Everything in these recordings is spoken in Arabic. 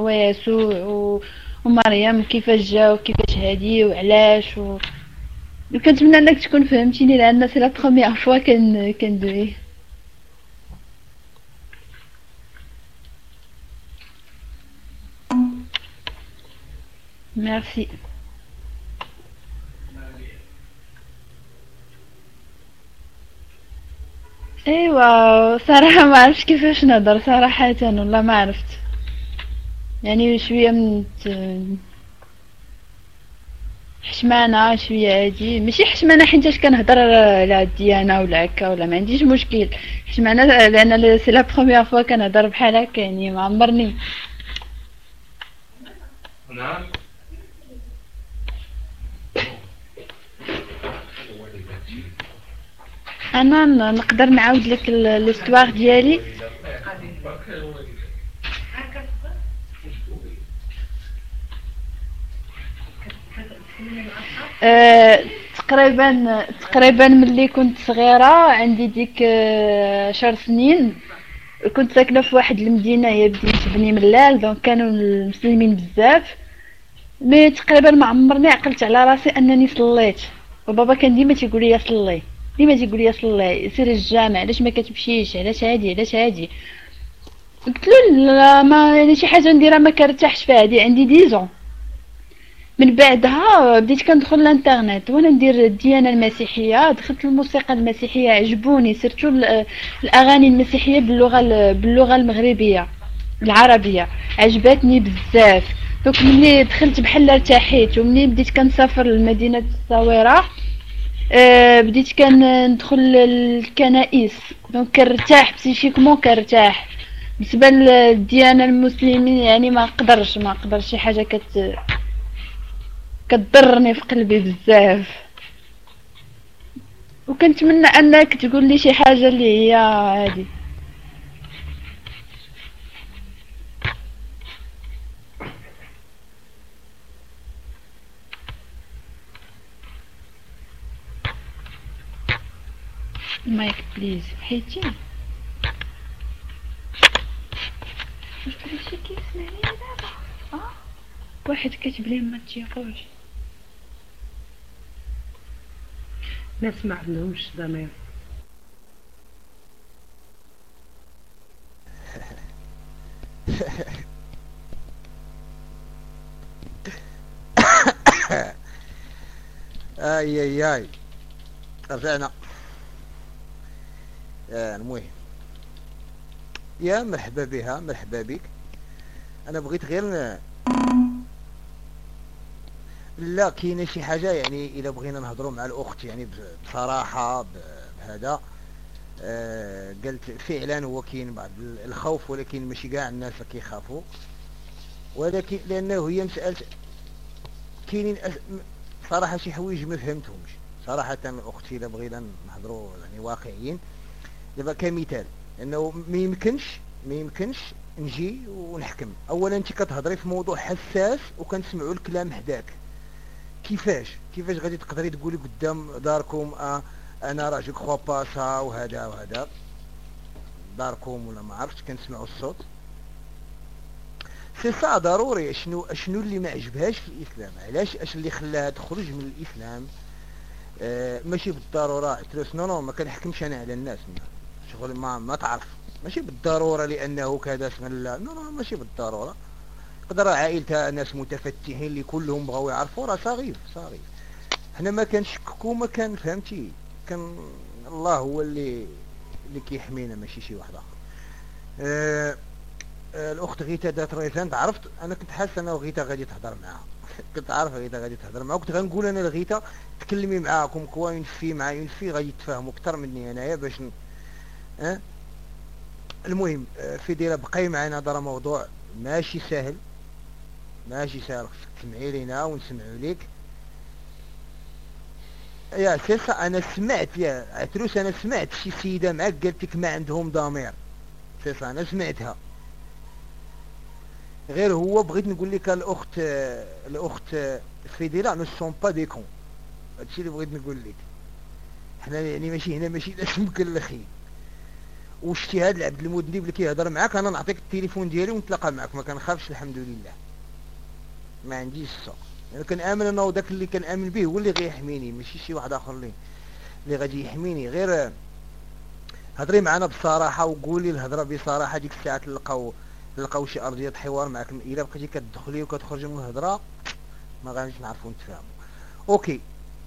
واس و... ومريم كيفاش جا وكيفاش هادي وعلاش و... كنتمنى انك تكون فهمتيني لأن c'est la première fois كن كندوي. ميرسي إيوا صراحة ما عرفتش كيفاش نهضر صراحة والله ما عرفت. يعني شوية من حشمانة شوية هادي. ماشي حشمانة حيتاش كنهضر على الديانة ولا هكا ولا ما عنديش مشكل. حشمانة لأن c'est la première fois كنهضر بحال هكا يعني ما عمرني. نعم أنا نقدر نعاود لك l'histoire ديالي. أه تقريبا تقريبا ملي كنت صغيرة عندي ديك عشر سنين كنت ساكنة في واحد المدينة هي مدينة بني ملال donc كانوا المسلمين بزاف. mais تقريبا ما عمرني عقلت على راسي أنني صليت. وبابا كان ديما تيقول لي صلي ديما تيقول لي صلي سير الجامع علاش ما كتمشيش علاش هادي علاش هادي؟ قلت له لا ما يعني شي حاجة نديرها ما كرتاحش فيها هادي عندي dix ans. من بعدها بديت كندخل الانترنت وأنا ندير الديانة المسيحية دخلت الموسيقى المسيحية عجبوني surtout الأغاني المسيحية باللغة باللغة المغربية العربية عجبتني بزاف. donc ملي دخلت بحال ارتحيت وملي بديت كنسافر لمدينة الصويره أه بديت كندخل الكنائس donc كنرتاح psychiquement كنرتاح. بالنسبة للديانة المسلمين يعني ما نقدرش ما نقدرش شي حاجة كت كتضرني في قلبي بزاف. وكنتمنى أنك تقول لي شي حاجة اللي هي عادي مايك بليز حيتي واش بغيتي كيسمعني دابا آه واحد كاتب لي ما تيقولش ناس ما عندهمش ضمير اي اي اي رجعنا آه المهم يا مرحبا بها مرحبا بك أنا بغيت غير لا كاينة شي حاجة يعني الا بغينا نهضروا مع الأخت يعني بصراحة بهذا آه قلت فعلا هو كاين بعض الخوف ولكن ماشي كاع الناس كيخافوا ولكن لأنه هي مسألة كاينين صراحة شي حوايج ما فهمتهمش. صراحة أختي الا بغينا نهضروا يعني واقعيين. دابا كمثال إنه ما يمكنش ما يمكنش نجي ونحكم. اولا أنت كتهضري في موضوع حساس وكنسمعوا الكلام حداك. كيفاش؟ كيفاش غادي تقدري تقولي قدام داركم آه أنا راه je crois pas ça وهذا وهذا. داركم ولا ما عرفتش كنسمعوا الصوت. سي سا ضروري شنو شنو اللي ما عجبهاش في الإسلام؟ علاش؟ أش اللي خلاها تخرج من الإسلام؟ آه ماشي بالضرورة تروس نو نو ما كنحكمش أنا على الناس شغل ما ما تعرف. ماشي بالضرورة لأنه كذا الله نو نو ماشي بالضرورة. قدر عائلتها ناس متفتحين اللي كلهم بغاو يعرفوا راه صغير صغير. حنا ما كنشككو ما كان فهمتي؟ كان الله هو اللي اللي كيحمينا ماشي شي واحد آخر. أه أه الأخت غيتا دات ريزانت عرفت؟ أنا كنت حاسس أنا وغيتا غادي تهضر معاها. كنت عارف غيتا غادي تهضر معاها. كنت غنقول أنا لغيتا تكلمي معاكم كوا ينفي مع ينفي غادي تفهموا أكثر مني أنايا باش أه؟ المهم آه، في ديرة بقاي معنا هذا موضوع ماشي سهل ماشي سهل تسمعي لينا ونسمعوا ليك. يا سيسا أنا سمعت يا عتروس أنا سمعت شي سيدة معاك قالت لك ما عندهم ضمير. سيسا أنا سمعتها. غير هو بغيت نقول لك الأخت الأخت فيديلا nous sommes pas des cons هادشي اللي بغيت نقول لك. حنا يعني ماشي هنا ماشي ناس مكلخين وشتي هاد العبد المذنب اللي كيهضر معاك أنا نعطيك التليفون ديالي ونتلاقى معاك. ما كنخافش الحمد لله. ما عنديش السوق. أنا كنامن انه داك اللي كنامن به هو اللي غيحميني ماشي شي واحد آخر اللي اللي غادي يحميني. غير هضري معنا بصراحة وقولي الهضرة بصراحة ديك الساعة تلقاو تلقاو شي أرضية حوار معاك إلا بقيتي كتدخلي وكتخرجي من الهضرة ما غاديش نعرفوا نتفاهموا OK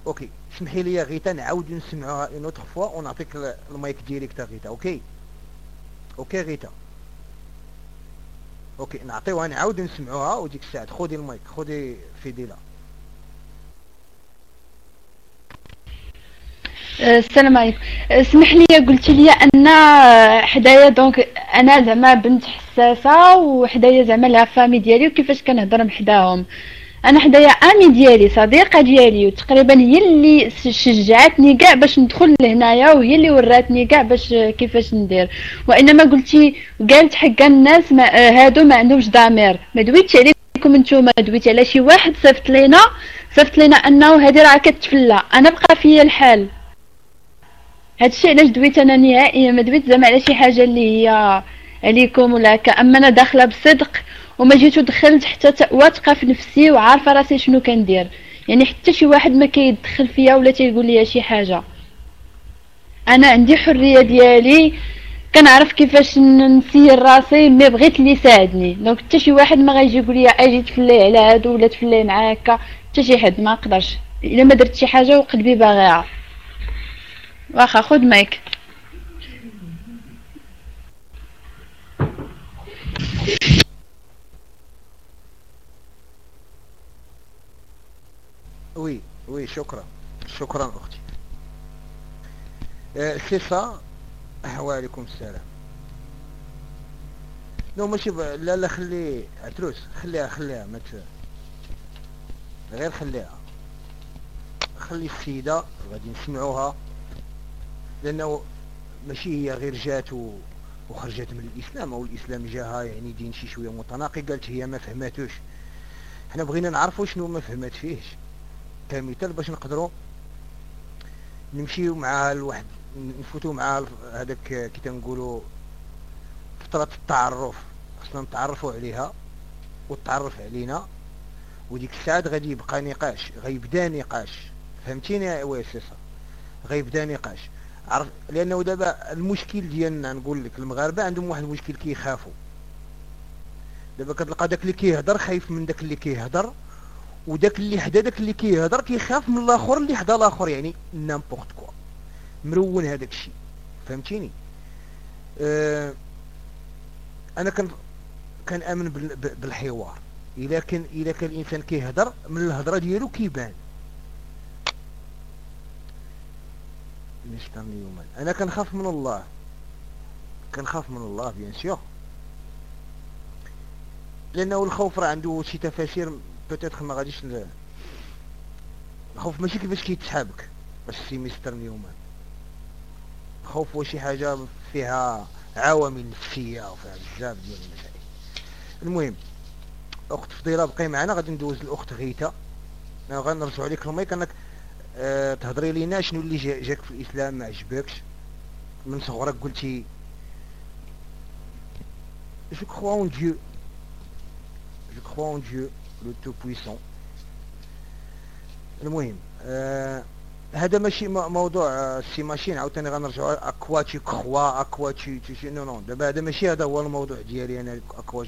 OK سمحي لي غيتا نعاود نسمعوها une autre fois ونعطيك ال mic direct غيتا OK؟ OK غيتا. OK نعطيوها نعاود نسمعوها وديك الساعة. خذي المايك خذي فيديلا. السلام عليكم. اسمح لي قلت لي أن حدايا donc أنا زعما بنت حساسة وحدايا زعما la famille ديالي وكيفاش كنهضر حداهم أنا حدايا أمي ديالي صديقة ديالي وتقريبا هي اللي شجعتني كاع باش ندخل لهنايا وهي اللي وراتني كاع باش كيفاش ندير. وإنما قلتي قالت حق الناس ما هادو ما عندهمش ضمير. ما دويتش عليكم نتوما دويت على شي واحد صيفط لينا صيفط لينا أنه هادي راه كتفلى. أنا بقى فيا الحال. هادشي علاش دويت أنا نهائيا؟ ما دويت زعما على شي حاجة اللي هي عليكم ولا هكا أما أنا داخلة بصدق وما جيت ودخلت حتى واثقة في نفسي وعارفة راسي شنو كندير. يعني حتى شي واحد ما كيدخل فيا ولا تيقول لي شي حاجة. أنا عندي حرية ديالي كنعرف كيفاش نسير راسي mais بغيت اللي يساعدني. donc حتى شي واحد ما غيجي يقول لي أجي تفلي على هادو ولا تفلي معاك. حتى شي حد ما نقدرش إلا ما درت شي حاجة وقلبي باغيها. واخا خد مايك. وي وي شكرا. شكرا أختي. سيسا وعليكم السلام. نو ماشي ب... لا لا خلي عتروس خليها خليها ما غير خليها. خلي السيدة غادي نسمعوها لأنه ماشي هي غير جات و... وخرجت من الإسلام أو الاسلام جاها يعني دين شي شوية متناقي قالت هي ما فهماتوش. حنا بغينا نعرفوا شنو ما فهمات فيهش. كمثال باش نقدروا نمشيو مع الواحد نفوتوا مع هذاك كي تنقولوا فترة التعرف خصنا نتعرفوا عليها وتعرف علينا. وديك الساعة غادي يبقى نقاش غيبدا نقاش. فهمتيني يا واسسة غيبدا نقاش. عرف لأنه دابا المشكل ديالنا نقول لك المغاربة عندهم واحد المشكل كيخافوا. دابا كتلقى داك اللي كيهضر خايف من داك اللي كيهضر. وداك اللي حدا داك اللي كيهضر كيخاف من الآخر اللي حدا الآخر يعني نامبورت كوا مرون هذاك الشيء. فهمتيني؟ آه أنا كان كان امن بالحوار. إلا كان إلا كان الإنسان كيهضر من الهضرة ديالو كيبان. مستر نيومان أنا كنخاف من الله. كنخاف من الله bien sûr لأنه الخوف راه عنده شي تفاسير peut-être ما غاديش الخوف ماشي كيفاش كيتسحابك باش سي مستر نيومان الخوف هو شي حاجة فيها عوامل نفسية وفيها بزاف ديال المسائل المهم أخت فضيلة بقي معنا غادي ندوز الاخت غيتا. غنرجعوا عليك المايك أنك أه تهضري لينا شنو اللي جاك في الإسلام ما عجبكش؟ من صغرك قلتي je crois en Dieu جو كخوا اون ديو لو تو بويسون المهم أه هذا ماشي موضوع سي ماشين عاوتاني غنرجعوا أكوا تي كخوا أكوا تي تي نو نو دابا هذا ماشي هذا هو الموضوع ديالي أنا أكوا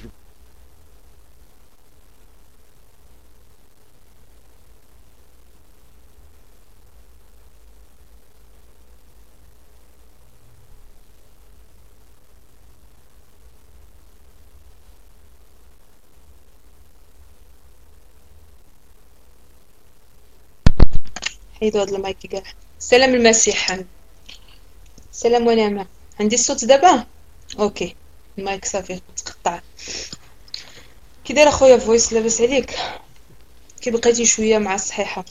حيدوا هذا المايك كاع سلام المسيح. سلام ونعمة. عندي الصوت دابا OK. ال mic صافي تقطع. كي داير أخويا فويس لاباس عليك. كي بقيتي شوية مع الصحيحه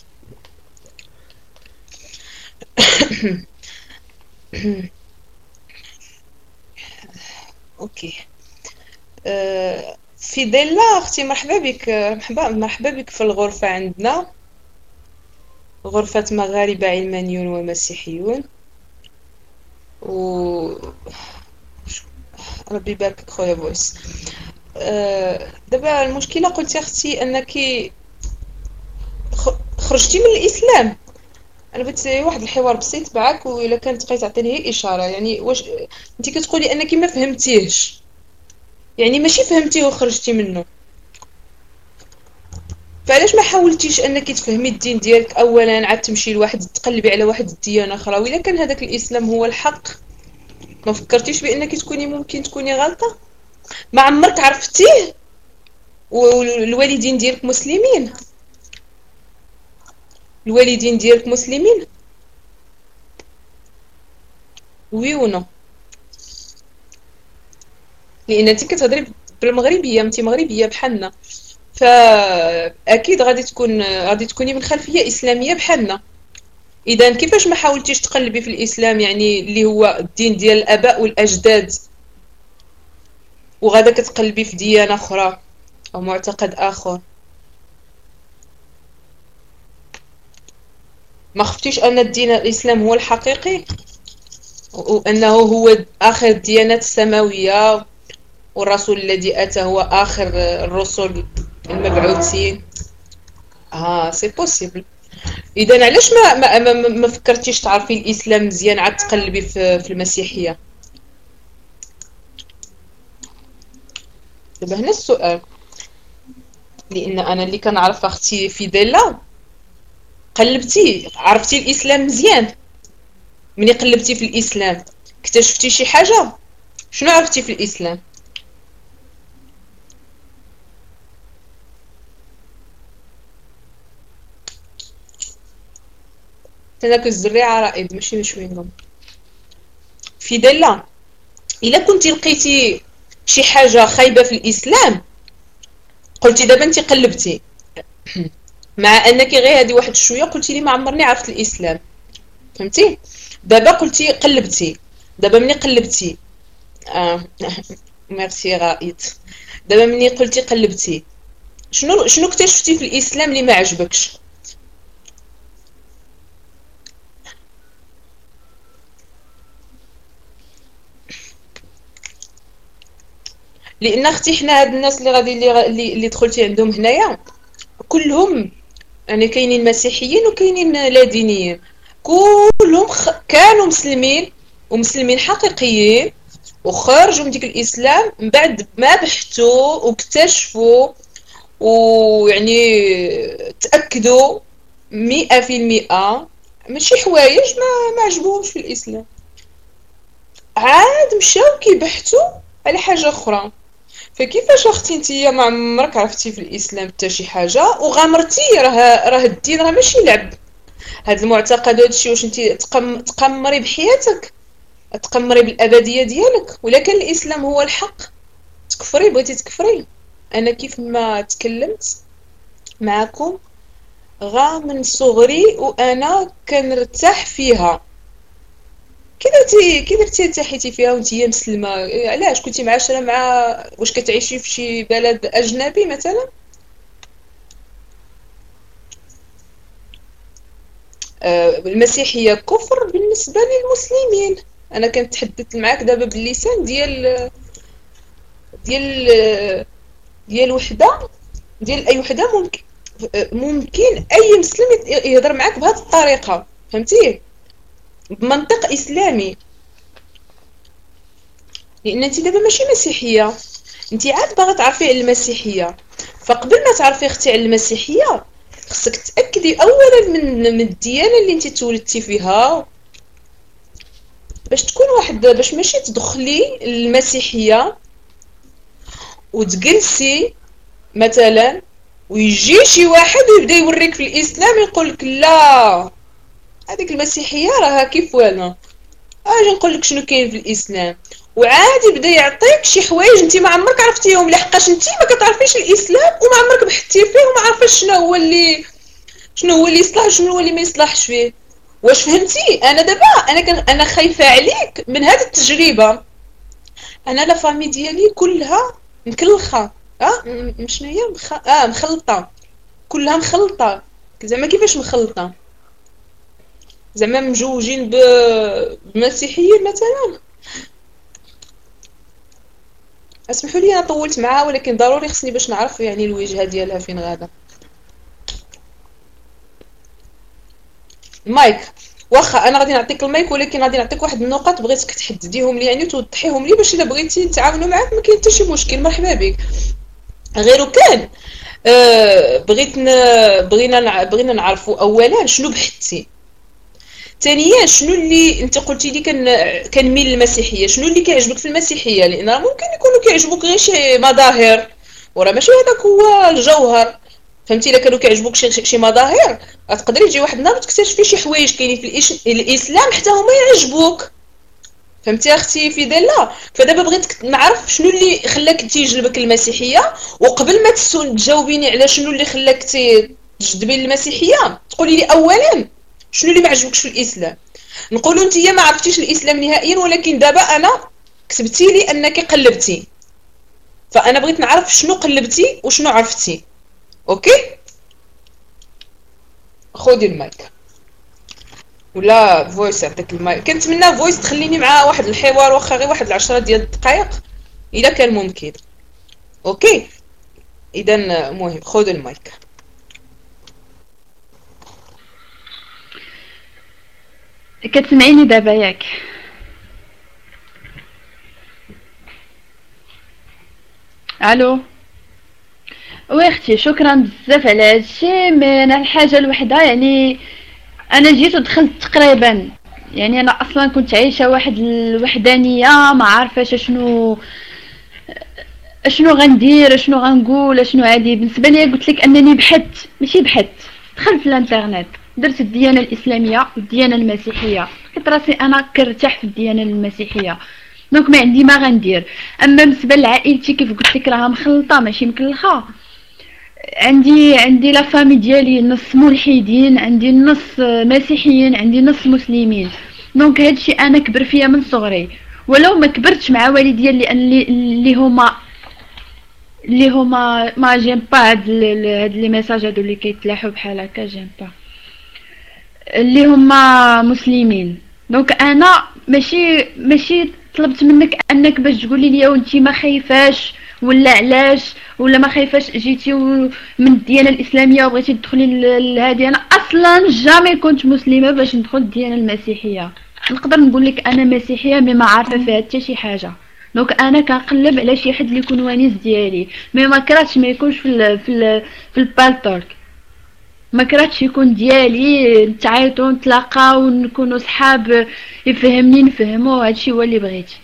OK. أه فيديلا أختي مرحبا بك. مرحبا مرحبا بك في الغرفة عندنا. غرفة مغاربة علمانيون ومسيحيون. و ربي يباركك خويا بويس آه، دابا المشكلة قلتي أختي أنك خرجتي من الإسلام. أنا بغيت واحد الحوار بسيط معك وإلا كانت تبقاي تعطيني إشارة. يعني واش انت كتقولي أنك ما فهمتيهش. يعني ماشي فهمتيه وخرجتي منه. فعلاش ما حاولتيش انك تفهمي الدين ديالك؟ اولا عاد تمشي لواحد تقلبي على واحد الديانة أخرى وإلا كان هذاك الإسلام هو الحق. ما فكرتيش بإنك تكوني ممكن تكوني غلطة؟ ما عمرك عرفتيه؟ والوالدين ديالك مسلمين؟ الوالدين ديالك مسلمين؟ وي ونو لأن انت كتهضري بالمغربية انت مغربية بحالنا. فأكيد غادي تكون غادي تكوني من خلفية إسلامية بحالنا. اذا كيفاش ما حاولتيش تقلبي في الإسلام يعني اللي هو الدين ديال الآباء والأجداد؟ وغادا كتقلبي في ديانة أخرى أو معتقد آخر؟ ما خفتيش أن الدين الإسلام هو الحقيقي؟ وأنه هو آخر الديانات السماوية والرسول الذي أتى هو آخر الرسل المبعوثين آه c'est possible اذا علاش ما ما, ما, ما فكرتيش تعرفي الإسلام مزيان عاد تقلبي في, في المسيحية؟ دابا هنا السؤال. لأن أنا اللي كنعرف أختي فيديلا قلبتي عرفتي الإسلام مزيان. ملي قلبتي في الإسلام. اكتشفتي شي حاجة؟ شنو عرفتي في الإسلام؟ تناك الزريعة رائد ماشي نشويهم في دلة إلا كنتي لقيتي شي حاجة خايبة في الإسلام قلتي دابا انت قلبتي. مع أنك غير هذه واحد شوية قلتي لي ما عمرني عرفت الإسلام. فهمتي؟ دابا قلتي قلبتي. دابا مني قلبتي. آه ميرسي غائط دابا مني قلتي قلبتي. شنو شنو اكتشفتي في الإسلام اللي ما عجبكش؟ لأن أختي حنا هاد الناس اللي غادي اللي اللي دخلتي عندهم هنايا كلهم يعني كاينين مسيحيين وكاينين لا دينيين كلهم خ... كانوا مسلمين ومسلمين حقيقيين وخرجوا من ديك الإسلام من بعد ما بحثوا واكتشفوا ويعني تأكدوا مئة في المئة ماشي حوايج ما ما عجبوهمش في الإسلام. عاد مشاو كيبحثوا على حاجة أخرى. فكيفاش أختي نتيا ما عمرك عرفتي في الإسلام حتى شي حاجة؟ وغامرتي راه راه الدين راه ماشي لعب. هاد المعتقد هادشي واش انت تقم تقمري بحياتك تقمري بالأبدية ديالك. ولكن الإسلام هو الحق. تكفري بغيتي تكفري. أنا كيف ما تكلمت معكم غا من صغري وأنا كنرتاح فيها. كي درتي كي درتي ارتحيتي فيها وانت مسلمة. علاش؟ كنتي معاشرة مع واش كتعيشي في شي بلد أجنبي مثلا؟ آه، المسيحية كفر بالنسبة للمسلمين. أنا كنتحدث معاك دابا باللسان ديال ديال ديال وحدة. ديال أي وحدة ممكن ممكن أي مسلم يهضر معاك بهذه الطريقة. فهمتي؟ بمنطق إسلامي. لأن انت دابا ماشي مسيحية. انت عاد باغا تعرفي على المسيحية. فقبل ما تعرفي أختي على المسيحية خصك تأكدي اولا من الديانة اللي انت تولدتي فيها. باش تكون واحد باش ماشي تدخلي المسيحيه وتجلسي مثلا ويجي شي واحد ويبدأ يوريك في الإسلام يقول لك لا. هذيك المسيحية راها كيف وأنا؟ أجي نقول لك شنو كاين في الإسلام. وعادي بدا يعطيك شي حوايج انت ما عمرك عرفتيهم لحقاش انت ما كتعرفيش الإسلام وما عمرك بحثتي فيه وما عارفاش شنو هو اللي شنو هو اللي يصلح شنو هو اللي ما يصلحش فيه. واش فهمتي؟ أنا دابا أنا كان أنا خايفة عليك من هذه التجربة. أنا لا فامي ديالي كلها مكلخة. آه؟ شنو هي؟ مخ... آه مخلطة. كلها مخلطة. زعما كيفاش مخلطة؟ زعما مجوجين بمسيحيين مثلا. اسمحوا لي أنا طولت معاها ولكن ضروري خصني باش نعرف يعني الوجهة ديالها فين غادا المايك واخا أنا غادي نعطيك المايك ولكن غادي نعطيك واحد النقط بغيتك تحدديهم لي يعني وتوضحيهم لي باش الا بغيتي نتعاونوا معاك ما كاين حتى شي مشكل. مرحبا بك. غير كان آه بغيت بغينا بغينا نعرفوا اولا شنو بحثتي. ثانيا شنو اللي أنت قلتي لي كنميل للمسيحيه شنو اللي كيعجبك في المسيحية؟ لأن ممكن يكونوا كيعجبوك غير شي مظاهر وراه ماشي هذاك هو الجوهر. فهمتي؟ إلا كانوا كيعجبوك شي شي مظاهر غتقدري تجي واحد النهار وتكتشفي شي حوايج كاينين في الإسلام حتى هما يعجبوك. فهمتي أختي في ديلا فدابا بغيت نعرف شنو اللي خلاك تيجلبك المسيحية وقبل ما تجاوبيني على شنو اللي خلاك تجذبي المسيحية تقولي لي اولا شنو اللي ما عجبكش في الإسلام؟ نقولوا أنت ما عرفتيش الإسلام نهائيا ولكن دابا أنا كتبتي لي أنك قلبتي. فأنا بغيت نعرف شنو قلبتي وشنو عرفتي. OK؟ خذي المايك. ولا فويس يعطيك المايك. كنتمنى فويس تخليني مع واحد الحوار واخا غير واحد العشرة ديال الدقائق الا كان ممكن. OK؟ اذا مهم خذ المايك. كتسمعيني دابا ياك. ألو. oui أختي شكرا بزاف على هادشي mais أنا الحاجة الوحده يعني أنا جيت ودخلت تقريبا. يعني أنا أصلا كنت عايشة واحد الوحدانية ما عارفاش شنو اشنو غندير اشنو غنقول اشنو عادي. بالنسبة لي قلت لك أنني بحثت ماشي بحثت دخلت في الإنترنت. درت الديانة الإسلامية والديانة المسيحية. لقيت راسي أنا كنرتاح في الديانة المسيحية. donc ما عندي ما غندير. أما بالنسبة لعائلتي كيف قلت لك راها مخلطة ماشي مكلخة. عندي عندي la famille ديالي نص ملحدين عندي نص مسيحيين عندي نص مسلمين. donc هادشي أنا كبر فيا من صغري. ولو ما كبرتش مع والديا اللي اللي هما اللي هما moi j'aime pas هاد les messages هادو اللي كيتلاحوا بحال هكا j'aime pas. اللي هما مسلمين. donc أنا ماشي ماشي طلبت منك أنك باش تقولي لي وانت ما خايفاش ولا علاش ولا ما خايفاش جيتي من الديانة الإسلامية وبغيتي تدخلي لهادي أنا أصلا jamais كنت مسلمة باش ندخل الديانة المسيحية. نقدر نقول لك أنا مسيحية mais ما عارفة فيها حتى شي حاجة. donc أنا كنقلب على شي حد اللي يكون ونيس ديالي. mais ما كرهتش ما يكونش في ال في في البالتوك ما كرهتش يكون ديالي نتعايطو نتلاقاو ونكونوا صحاب يفهمني نفهمو هادشي هو اللي بغيتي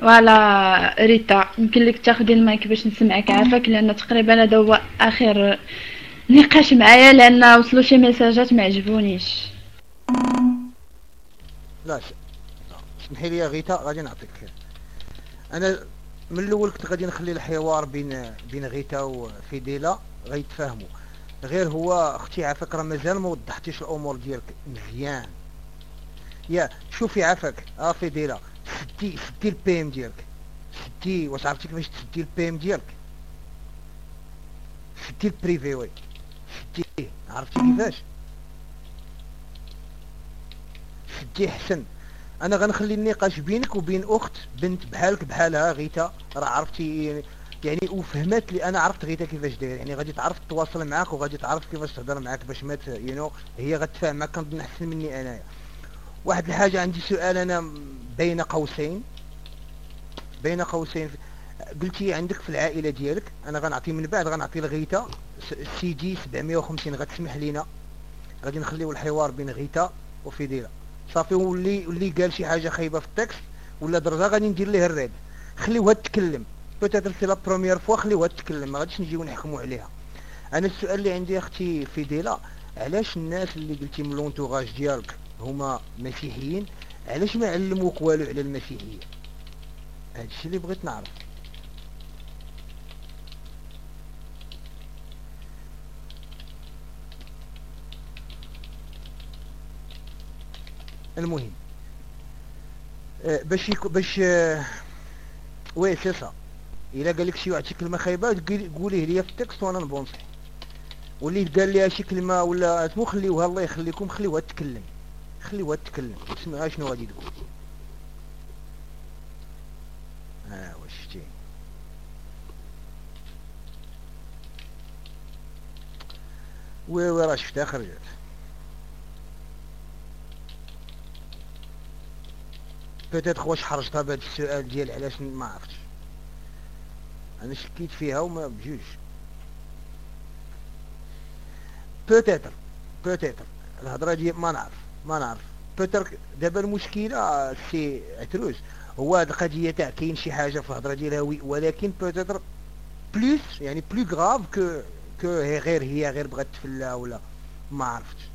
voilà غيتا يمكن لك تاخدي المايك باش نسمعك عافاك لأن تقريبا هذا هو آخر نقاش معايا لأن وصلوا شي ميساجات ما عجبونيش. لا اسمحي لي غيتا غادي نعطيك أنا من الأول كنت غادي نخلي الحوار بين بين غيتا وفيديلا غيتفاهموا. غير هو أختي عافاك راه مازال ما وضحتيش الأمور ديالك. مزيان. يا شوفي عافاك. آه فيديلا سدي سدي ال PM ديالك. سدي واش عرفتي كيفاش تسدي ال PM ديالك؟ سدي البريفي وي. سديه عرفتي كيفاش؟ سدي حسن. أنا غنخلي النقاش بينك وبين أخت بنت بحالك بحالها غيتا. راه عرفتي يعني وفهمت لي أنا عرفت غيتا كيفاش داير يعني غادي تعرف تواصل معاك وغادي تعرف كيفاش تهضر معاك باش ما يو نو هي غتفاهم معاك كنظن احسن مني أنايا. واحد الحاجة عندي سؤال أنا بين قوسين. بين قوسين. قلتي عندك في العائلة ديالك أنا غنعطي من بعد غنعطي لغيتا سي جي 750 غتسمح لينا. غادي نخليو الحوار بين غيتا وفيديلا صافي واللي واللي قال شي حاجة خايبة في ال texte ولا درجة غادي ندير ليه الريد خليوها تتكلم. peut-être c'est la première fois خليوها تتكلم ما غاديش نجيو نحكموا عليها أنا السؤال اللي عندي أختي فيديلا علاش الناس اللي قلتي من l'entourage ديالك هما مسيحيين علاش ما علموك والو على المسيحيه هادشي اللي بغيت نعرف المهم باش باش وي سي سا الا قال لك شي واحد شي كلمه خايبة قوليه ليا في ال texte وأنا نبونصي واللي قال ليها شي كلمه ولا اسمو خليوها الله يخليكم خليوها تتكلم خليوها تتكلم اسمعها شنو غادي تقول؟ ها واش شتي oui oui راه شفتها خرجت. peut-être واش حرجتها بهذا السؤال ديال علاش ما عرفتش. أنا شكيت فيها وما بجوج peut-être peut-être الهضرة ديال ما نعرف ما نعرف. peut-être دابا المشكلة c'est atroce. هو هاد القضية تاع كاين شي حاجة في الهضرة ديالها oui ولكن peut-être plus يعني plus grave que que هي غير هي غير بغات تفلا ولا ما عرفتش.